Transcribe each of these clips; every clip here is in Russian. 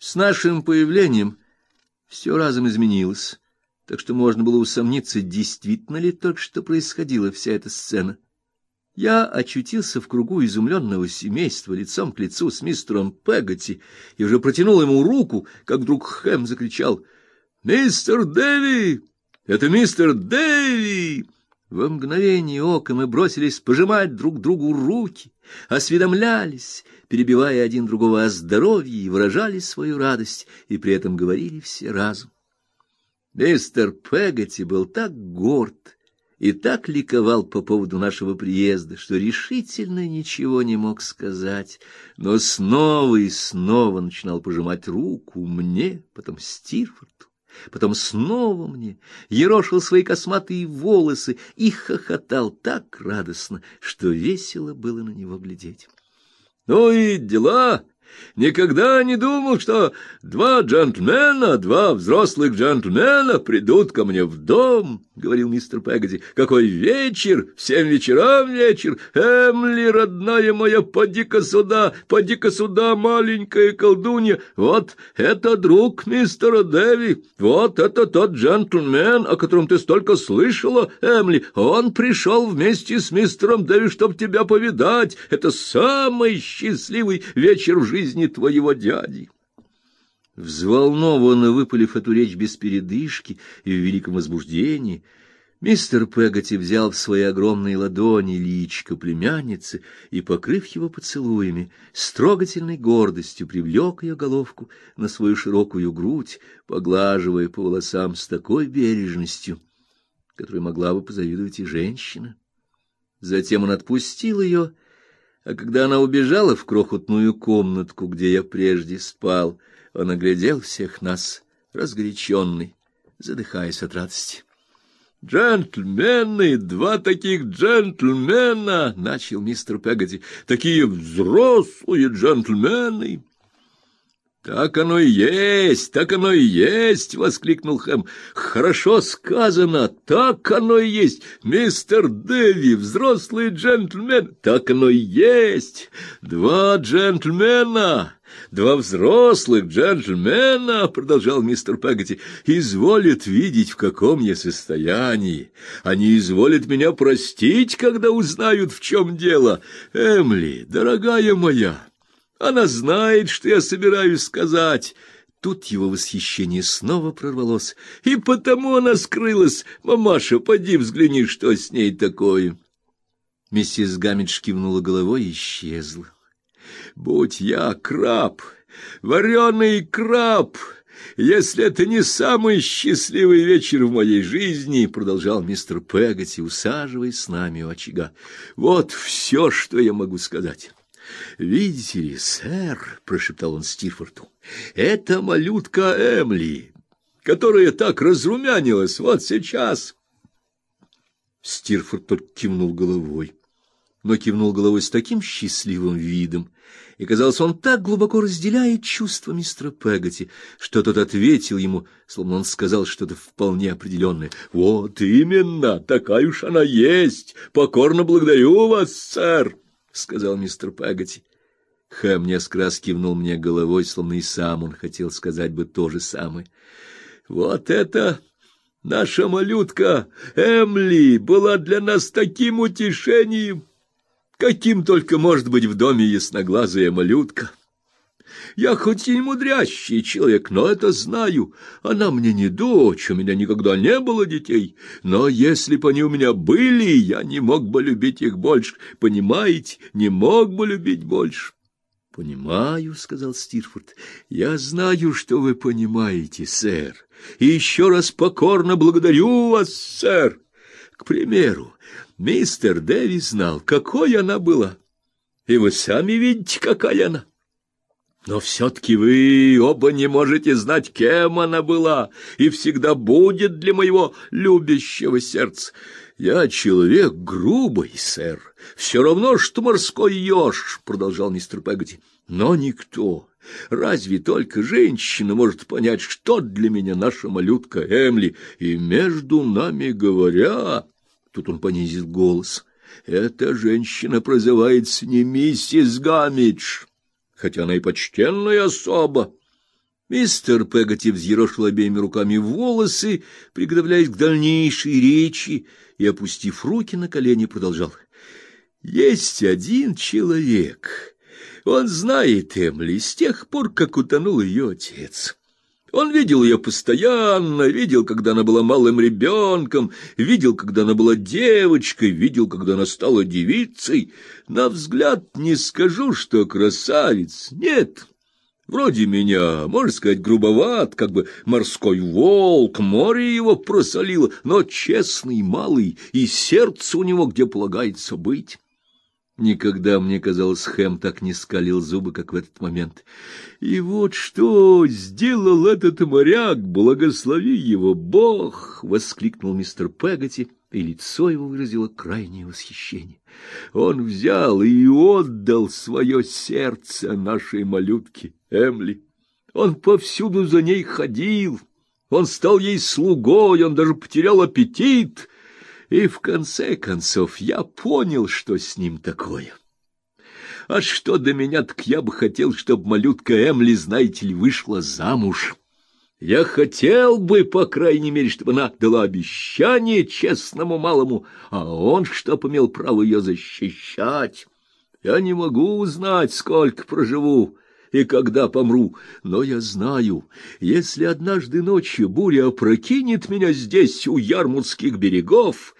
С нашим появлением все разом изменилось, так что можно было усомниться, действительно ли только что происходила вся эта сцена. Я очутился в кругу изумленного семейства лицом к лицу с мистером Пегати и уже протянул ему руку, как вдруг Хэм закричал «Мистер Дэви! Это мистер Дэви!» Во мгновение ока мы бросились пожимать друг другу руки, осведомлялись, перебивая один другого о здоровье и выражали свою радость, и при этом говорили все разом. Мистер Пегати был так горд и так ликовал по поводу нашего приезда, что решительно ничего не мог сказать, но снова и снова начинал пожимать руку мне, потом Стирфорту потом снова мне, ерошил свои косматые волосы и хохотал так радостно, что весело было на него глядеть. — Ну и дела! Никогда не думал, что два джентльмена, два взрослых джентльмена придут ко мне в дом, — говорил мистер Пегоди. — Какой вечер! В семь вечерам вечер! Эмли, родная моя, поди-ка сюда, поди-ка сюда, маленькая колдунья. Вот это друг мистера Дэви, вот это тот джентльмен, о котором ты столько слышала, Эмли. Он пришел вместе с мистером Дэви, чтобы тебя повидать. Это самый счастливый вечер в жизни твоего дяди. Взволнованно выпалив эту речь без передышки и в великом возбуждении, мистер Пегати взял в свои огромные ладони личико племянницы и, покрыв его поцелуями, с трогательной гордостью привлек ее головку на свою широкую грудь, поглаживая по волосам с такой бережностью, которой могла бы позавидовать и женщина. Затем он отпустил ее, а когда она убежала в крохотную комнатку, где я прежде спал, — он оглядел всех нас, разгоряченный, задыхаясь от радости. «Джентльмены, два таких джентльмена!» — начал мистер Пегати. «Такие взрослые джентльмены!» «Так оно и есть, так оно и есть!» — воскликнул Хэм. «Хорошо сказано, так оно и есть! Мистер Дэви, взрослый джентльмен, так оно и есть! Два джентльмена!» Два взрослых джентльмена, продолжал мистер Пегати, изволят видеть, в каком я состоянии. Они изволят меня простить, когда узнают, в чем дело. Эмли, дорогая моя, она знает, что я собираюсь сказать. Тут его восхищение снова прорвалось, и потому она скрылась. Мамаша, поди взгляни, что с ней такое. Миссис Гаммидж кивнула головой и исчезла. Будь я краб, вареный краб, если это не самый счастливый вечер в моей жизни, продолжал мистер Пегати, усаживаясь с нами у очага. Вот все, что я могу сказать. Видите ли, сэр, прошептал он Стирфорту. Это малютка Эмли, которая так разрумянилась вот сейчас. Стирфорд только кивнул головой но кивнул головой с таким счастливым видом, и, казалось, он так глубоко разделяет чувства мистера Пегати, что тот ответил ему, словно он сказал что-то вполне определенное. «Вот именно, такая уж она есть! Покорно благодарю вас, сэр!» — сказал мистер Пегати. Хэм несколько кивнул мне головой, словно и сам он хотел сказать бы то же самое. «Вот это...» Наша малютка Эмли была для нас таким утешением. Каким только может быть в доме ясноглазая малютка. Я хоть и мудрящий человек, но это знаю. Она мне не дочь, у меня никогда не было детей. Но если бы они у меня были, я не мог бы любить их больше. Понимаете, не мог бы любить больше. — Понимаю, — сказал Стирфорд. — Я знаю, что вы понимаете, сэр. И еще раз покорно благодарю вас, сэр. К примеру, Мистер Дэви знал, какой она была, и вы сами видите, какая она. Но все-таки вы оба не можете знать, кем она была, и всегда будет для моего любящего сердца. Я человек грубый, сэр, все равно, что морской еж, — продолжал мистер Пегати. Но никто, разве только женщина может понять, что для меня наша малютка Эмли, и между нами говоря... Тут он понизил голос. Эта женщина прозывается не миссис Гамидж, хотя она и почтенная особа. Мистер Пегати взъерошил обеими руками волосы, приготовляясь к дальнейшей речи, и, опустив руки на колени, продолжал. «Есть один человек. Он знает Эмли с тех пор, как утонул ее отец». Он видел ее постоянно, видел, когда она была малым ребенком, видел, когда она была девочкой, видел, когда она стала девицей. На взгляд не скажу, что красавец, нет. Вроде меня, можно сказать, грубоват, как бы морской волк, море его просолило, но честный, малый, и сердце у него где полагается быть. Никогда, мне казалось, Хэм так не скалил зубы, как в этот момент. И вот что сделал этот моряк, благослови его Бог! — воскликнул мистер Пегати, и лицо его выразило крайнее восхищение. Он взял и отдал свое сердце нашей малютке Эмли. Он повсюду за ней ходил, он стал ей слугой, он даже потерял аппетит — и в конце концов я понял, что с ним такое. А что до меня, так я бы хотел, чтобы малютка Эмли, знаете ли, вышла замуж. Я хотел бы, по крайней мере, чтобы она дала обещание честному малому, а он чтоб имел право ее защищать. Я не могу узнать, сколько проживу, и когда помру. Но я знаю, если однажды ночью буря опрокинет меня здесь, у Ярмутских берегов,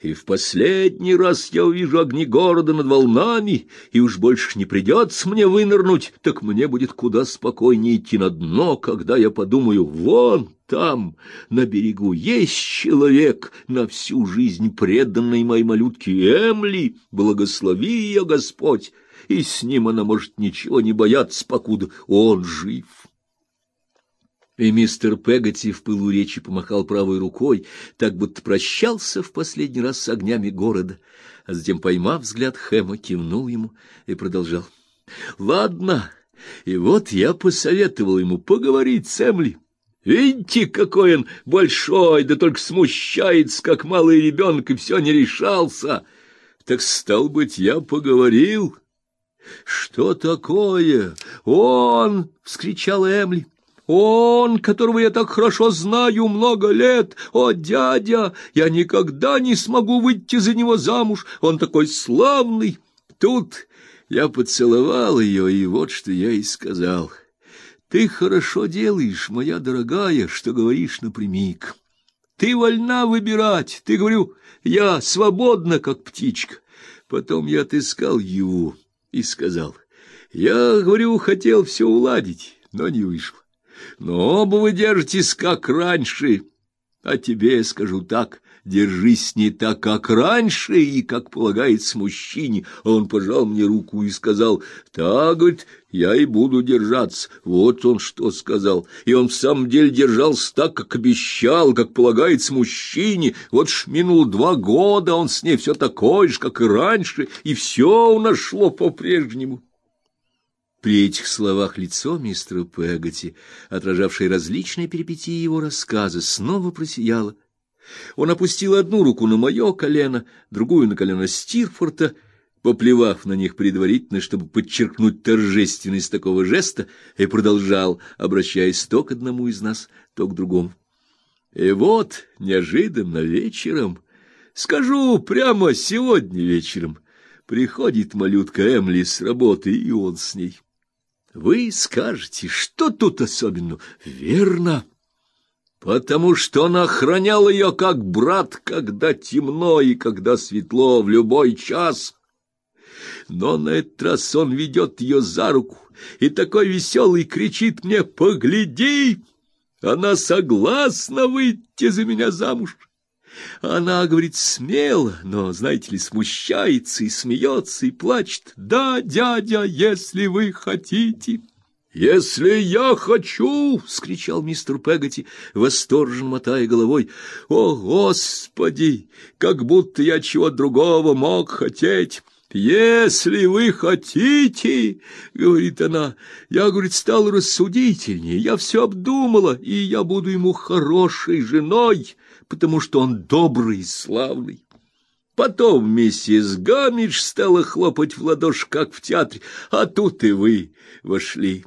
и в последний раз я увижу огни города над волнами, и уж больше не придется мне вынырнуть, так мне будет куда спокойнее идти на дно, когда я подумаю, вон там, на берегу, есть человек, на всю жизнь преданный моей малютке Эмли, благослови ее Господь, и с ним она может ничего не бояться, покуда он жив. И мистер Пегати в пылу речи помахал правой рукой, так будто прощался в последний раз с огнями города, а затем, поймав взгляд Хэма, кивнул ему и продолжал. — Ладно, и вот я посоветовал ему поговорить с Эмли. Видите, какой он большой, да только смущается, как малый ребенок, и все не решался. Так, стал быть, я поговорил. — Что такое? Он! — вскричала Эмли. Он, которого я так хорошо знаю много лет, о, дядя, я никогда не смогу выйти за него замуж, он такой славный. Тут я поцеловал ее, и вот что я и сказал. Ты хорошо делаешь, моя дорогая, что говоришь напрямик. Ты вольна выбирать, ты, говорю, я свободна, как птичка. Потом я отыскал его и сказал, я, говорю, хотел все уладить, но не вышло. Но оба вы держитесь, как раньше. А тебе я скажу так, держись не так, как раньше, и как полагается мужчине. А он пожал мне руку и сказал, так, говорит, я и буду держаться. Вот он что сказал. И он в самом деле держался так, как обещал, как полагается мужчине. Вот ж минуло два года, он с ней все такой же, как и раньше, и все у нас шло по-прежнему. При этих словах лицо мистера Пегати, отражавшее различные перипетии его рассказа, снова просияло. Он опустил одну руку на мое колено, другую на колено Стирфорта, поплевав на них предварительно, чтобы подчеркнуть торжественность такого жеста, и продолжал, обращаясь то к одному из нас, то к другому. И вот, неожиданно вечером, скажу прямо сегодня вечером, приходит малютка Эмли с работы, и он с ней. Вы скажете, что тут особенно? Верно. Потому что он охранял ее как брат, когда темно и когда светло, в любой час. Но на этот раз он ведет ее за руку и такой веселый кричит мне «Погляди! Она согласна выйти за меня замуж!» Она говорит смело, но, знаете ли, смущается и смеется и плачет. «Да, дядя, если вы хотите». «Если я хочу!» — вскричал мистер Пегати, восторженно мотая головой. «О, Господи! Как будто я чего другого мог хотеть!» «Если вы хотите, — говорит она, — я, говорит, стал рассудительнее, я все обдумала, и я буду ему хорошей женой, потому что он добрый и славный. Потом миссис Гамидж стала хлопать в ладоши, как в театре, а тут и вы вошли.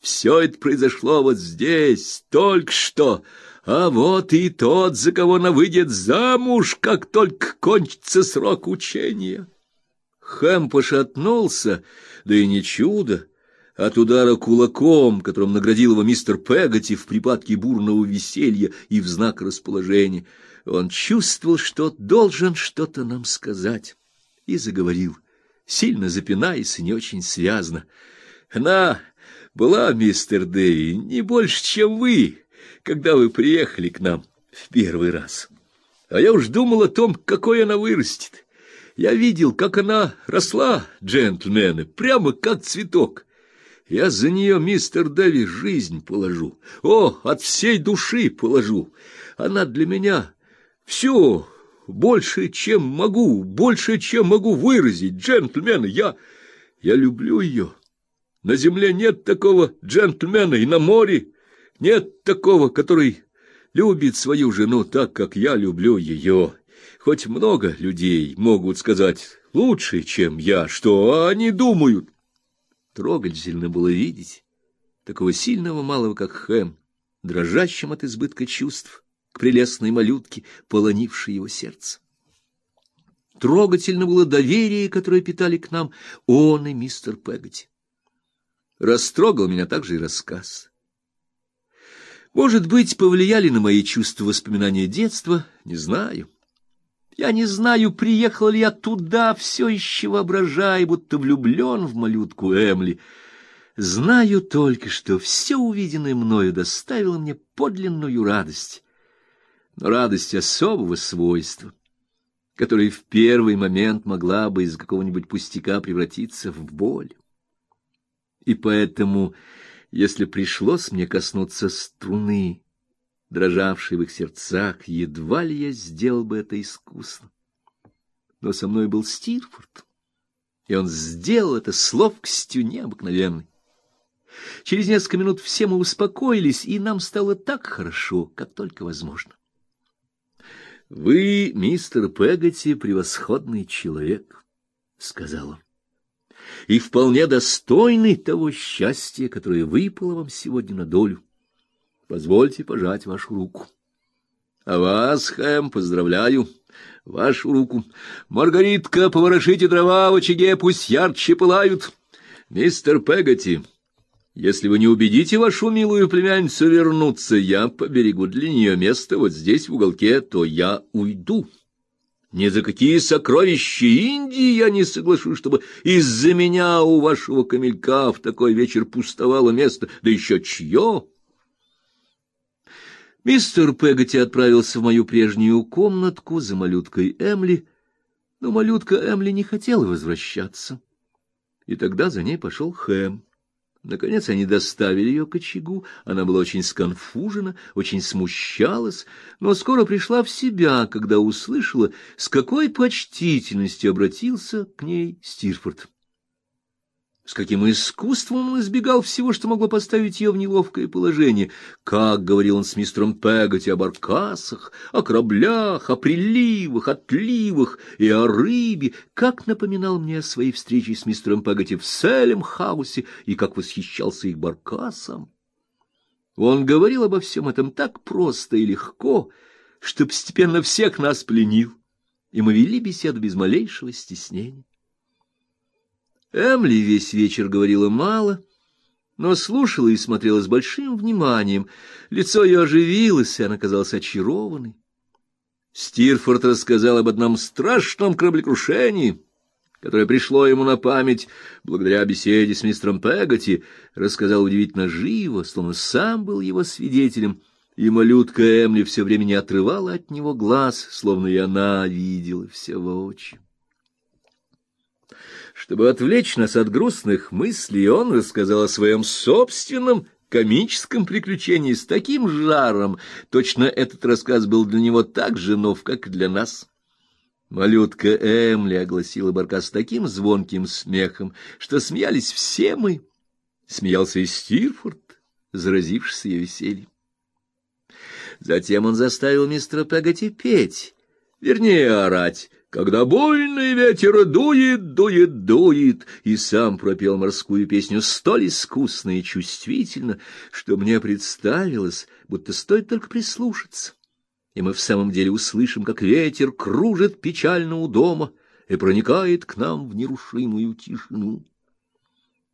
Все это произошло вот здесь, только что. А вот и тот, за кого она выйдет замуж, как только кончится срок учения. Хэм пошатнулся, да и не чудо. От удара кулаком, которым наградил его мистер Пегати в припадке бурного веселья и в знак расположения, он чувствовал, что должен что-то нам сказать, и заговорил, сильно запинаясь и не очень связно. Она была, мистер Дэви, не больше, чем вы, когда вы приехали к нам в первый раз. А я уж думал о том, какой она вырастет. Я видел, как она росла, джентльмены, прямо как цветок. Я за нее, мистер Дэви, жизнь положу. О, от всей души положу. Она для меня все больше, чем могу, больше, чем могу выразить, джентльмены. Я я люблю ее. На земле нет такого джентльмена и на море нет такого, который любит свою жену так, как я люблю ее. Хоть много людей могут сказать лучше, чем я, что они думают. Трогательно было видеть такого сильного малого, как Хэм, дрожащим от избытка чувств к прелестной малютке, полонившей его сердце. Трогательно было доверие, которое питали к нам он и мистер Пегати. Растрогал меня также и рассказ. Может быть, повлияли на мои чувства воспоминания детства, не знаю. Я не знаю, приехал ли я туда, все еще воображая, будто влюблен в малютку Эмли. Знаю только, что все увиденное мною доставило мне подлинную радость, но радость особого свойства, которая в первый момент могла бы из какого-нибудь пустяка превратиться в боль. И поэтому, если пришлось мне коснуться струны, дрожавшей в их сердцах, едва ли я сделал бы это искусно. Но со мной был Стирфорд, и он сделал это с ловкостью необыкновенной. Через несколько минут все мы успокоились, и нам стало так хорошо, как только возможно. Вы, мистер Пегати, превосходный человек, сказал он и вполне достойный того счастья, которое выпало вам сегодня на долю. Позвольте пожать вашу руку. А вас, Хэм, поздравляю. Вашу руку. Маргаритка, поворошите дрова в очаге, пусть ярче пылают. Мистер Пегати, если вы не убедите вашу милую племянницу вернуться, я поберегу для нее место вот здесь в уголке, то я уйду. Ни за какие сокровища Индии я не соглашусь, чтобы из-за меня у вашего камелька в такой вечер пустовало место, да еще чье. Мистер Пегати отправился в мою прежнюю комнатку за малюткой Эмли, но малютка Эмли не хотела возвращаться. И тогда за ней пошел Хэм. Наконец они доставили ее к очагу. Она была очень сконфужена, очень смущалась, но скоро пришла в себя, когда услышала, с какой почтительностью обратился к ней Стирфорд. С каким искусством он избегал всего, что могло поставить ее в неловкое положение. Как говорил он с мистером Пегати о баркасах, о кораблях, о приливах, отливах и о рыбе, как напоминал мне о своей встрече с мистером Пегати в Селем-хаусе и как восхищался их баркасом. Он говорил обо всем этом так просто и легко, что постепенно всех нас пленил, и мы вели беседу без малейшего стеснения. Эмли весь вечер говорила мало, но слушала и смотрела с большим вниманием. Лицо ее оживилось, и она казалась очарованной. Стирфорд рассказал об одном страшном кораблекрушении, которое пришло ему на память благодаря беседе с мистером Пегати, рассказал удивительно живо, словно сам был его свидетелем, и малютка Эмли все время не отрывала от него глаз, словно и она видела все воочию. Чтобы отвлечь нас от грустных мыслей, он рассказал о своем собственном комическом приключении с таким жаром, точно этот рассказ был для него так же нов, как и для нас. Малютка Эмли огласила Баркас таким звонким смехом, что смеялись все мы. Смеялся и Стирфорд, заразившись ее весельем. Затем он заставил мистера Пегати петь, вернее, орать, Когда буйный ветер дует, дует, дует, и сам пропел морскую песню столь искусно и чувствительно, что мне представилось, будто стоит только прислушаться, и мы в самом деле услышим, как ветер кружит печально у дома и проникает к нам в нерушимую тишину.